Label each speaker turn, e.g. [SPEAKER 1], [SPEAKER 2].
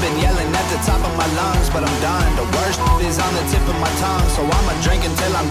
[SPEAKER 1] I've been yelling at the top of my lungs, but I'm done. The worst is on the tip of my tongue, so I'ma drink until I'm